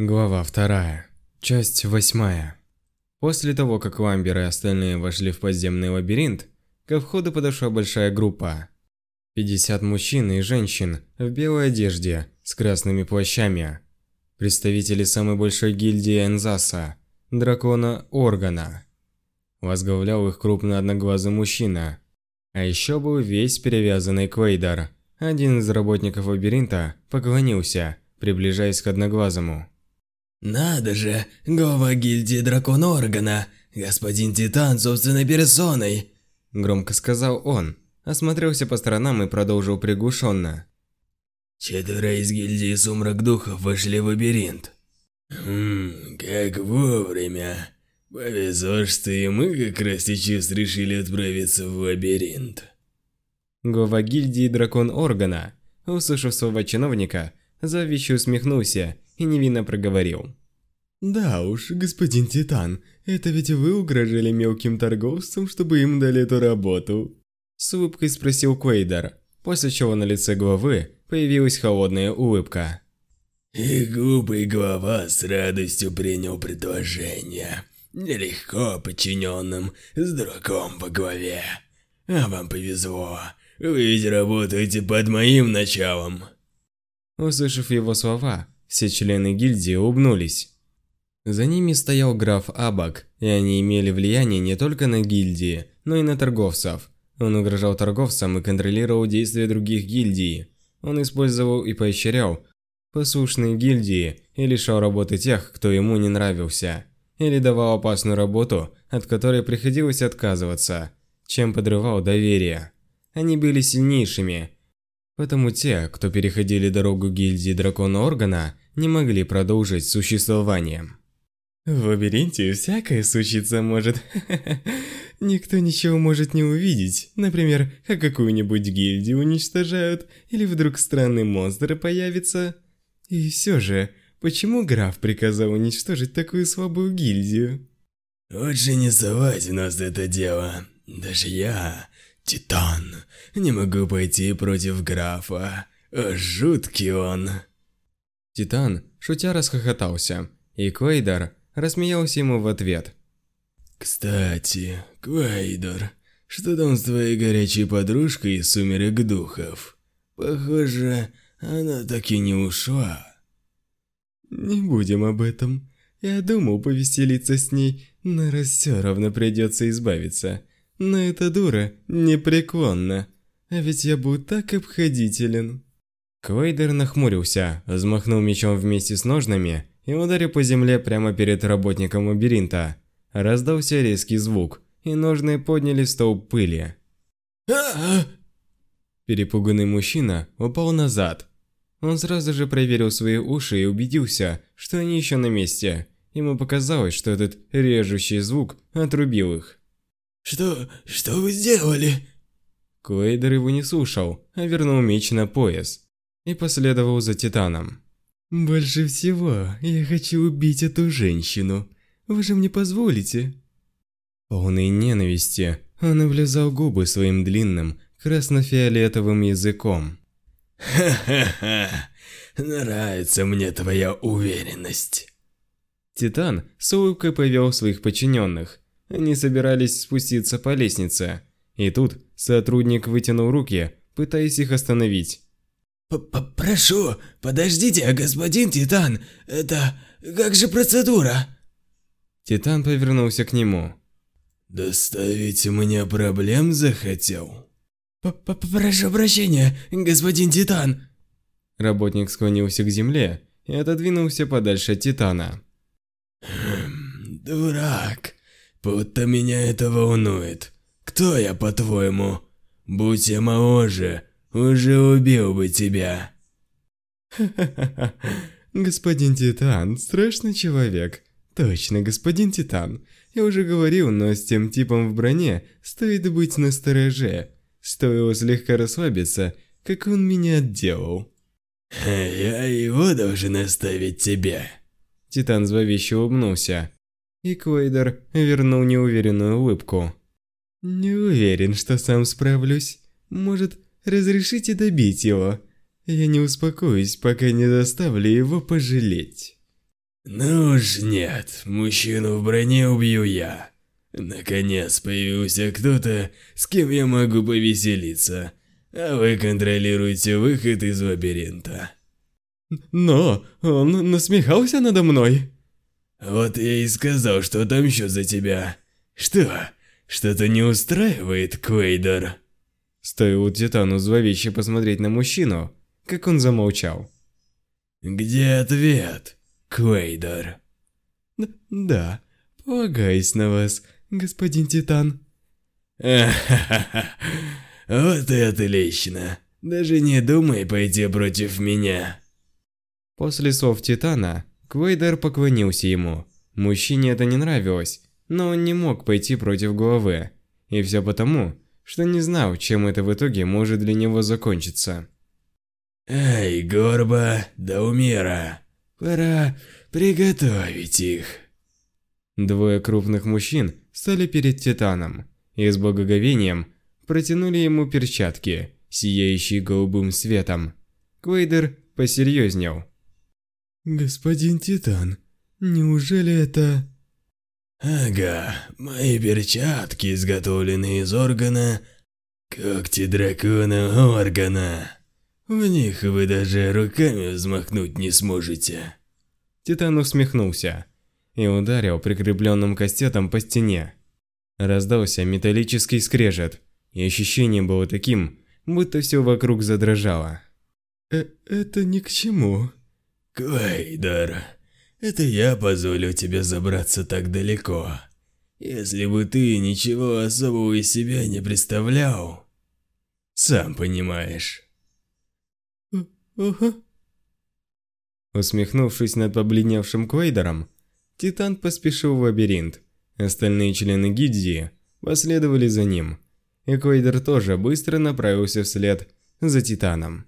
Глава вторая. Часть восьмая. После того, как Ламбер и остальные вошли в подземный лабиринт, ко входу подошла большая группа. 50 мужчин и женщин в белой одежде с красными плащами. Представители самой большой гильдии Энзаса, дракона Органа. Возглавлял их крупный одноглазый мужчина. А еще был весь перевязанный Квейдер. Один из работников лабиринта поклонился, приближаясь к одноглазому. Надо же, глава гильдии Дракон Органа, господин Титан собственной персоной. Громко сказал он, осмотрелся по сторонам и продолжил приглушенно. Четверо из гильдии Сумрак Духов вошли в лабиринт. Хм, как вовремя. Повезло, что и мы как раз сейчас решили отправиться в лабиринт. Глава гильдии Дракон Органа, услышав своего чиновника, завище усмехнулся и невинно проговорил. «Да уж, господин Титан, это ведь вы угрожали мелким торговцам, чтобы им дали эту работу?» С улыбкой спросил Квейдер, после чего на лице главы появилась холодная улыбка. И глупый глава с радостью принял предложение. Нелегко подчиненным с дураком во главе. А вам повезло, вы ведь работаете под моим началом. Услышав его слова, все члены гильдии улыбнулись. За ними стоял граф Абак, и они имели влияние не только на гильдии, но и на торговцев. Он угрожал торговцам и контролировал действия других гильдий. Он использовал и поощрял послушные гильдии и лишал работы тех, кто ему не нравился, или давал опасную работу, от которой приходилось отказываться, чем подрывал доверие. Они были сильнейшими, Потому те, кто переходили дорогу гильдии Дракона Органа, не могли продолжить существование. В лабиринте всякое случиться может. Никто ничего может не увидеть. Например, как какую-нибудь гильдию уничтожают, или вдруг странный монстр появится. И все же, почему граф приказал уничтожить такую слабую гильдию? Лучше не совать в нас это дело. Даже я, Титан, не могу пойти против графа. Жуткий он. Титан, шутя, расхохотался, и Квейдер рассмеялся ему в ответ. Кстати, Квейдер, что там с твоей горячей подружкой из Сумерек Духов? Похоже, она так и не ушла. Не будем об этом. Я думал повеселиться с ней, но раз все равно придется избавиться. Но эта дура непреклонна. А ведь я был так обходителен. Квейдер нахмурился, взмахнул мечом вместе с ножнами и ударил по земле прямо перед работником лабиринта. Раздался резкий звук, и ножны подняли столб пыли. Перепуганный мужчина упал назад. Он сразу же проверил свои уши и убедился, что они еще на месте. Ему показалось, что этот режущий звук отрубил их. Что... что вы сделали?» Квейдер его не слушал, а вернул меч на пояс и последовал за Титаном. «Больше всего я хочу убить эту женщину. Вы же мне позволите?» Полный ненависти, он облизал губы своим длинным, красно-фиолетовым языком. «Ха-ха-ха! Нравится мне твоя уверенность!» Титан с улыбкой повел своих подчиненных, они собирались спуститься по лестнице. И тут сотрудник вытянул руки, пытаясь их остановить. П -п «Прошу, подождите, господин Титан, это... как же процедура?» Титан повернулся к нему. «Доставить мне проблем захотел?» П -п «Прошу прощения, господин Титан!» Работник склонился к земле и отодвинулся подальше от Титана. Хм, «Дурак, Будто меня это волнует. Кто я, по-твоему? Будь я моложе, уже убил бы тебя. Ха-ха-ха. Господин Титан, страшный человек. Точно, господин Титан. Я уже говорил, но с тем типом в броне стоит быть настороже. Стоило слегка расслабиться, как он меня отделал. Я его должен оставить тебе. Титан зловеще улыбнулся. И Квейдер вернул неуверенную улыбку. «Не уверен, что сам справлюсь. Может, разрешите добить его? Я не успокоюсь, пока не заставлю его пожалеть». Ну уж нет, мужчину в броне убью я. Наконец появился кто-то, с кем я могу повеселиться, а вы контролируете выход из лабиринта. Но он насмехался надо мной. Вот я и сказал, что отомщу за тебя. Что, что-то не устраивает, Квейдер? Стоило Титану зловеще посмотреть на мужчину, как он замолчал. Где ответ, Квейдер? Д да, полагаюсь на вас, господин Титан. Вот и отлично. Даже не думай пойти против меня. После слов Титана, Квейдер поклонился ему. Мужчине это не нравилось, но он не мог пойти против головы. И все потому, что не знал, чем это в итоге может для него закончиться. Эй, Горба, Даумира, пора приготовить их. Двое крупных мужчин стали перед Титаном и с благоговением протянули ему перчатки, сияющие голубым светом. Квейдер посерьезнел. Господин Титан, неужели это... Ага, мои перчатки изготовлены из органа когти дракона органа. В них вы даже руками взмахнуть не сможете. Титан усмехнулся и ударил прикрепленным кастетом по стене. Раздался металлический скрежет, и ощущение было таким, будто все вокруг задрожало. Э это ни к чему. Квейдер, это я позволю тебе забраться так далеко. Если бы ты ничего особого из себя не представлял, сам понимаешь. Ага. Усмехнувшись над побледневшим Квейдером, Титан поспешил в лабиринт. Остальные члены гильдии последовали за ним, и Квейдер тоже быстро направился вслед за Титаном.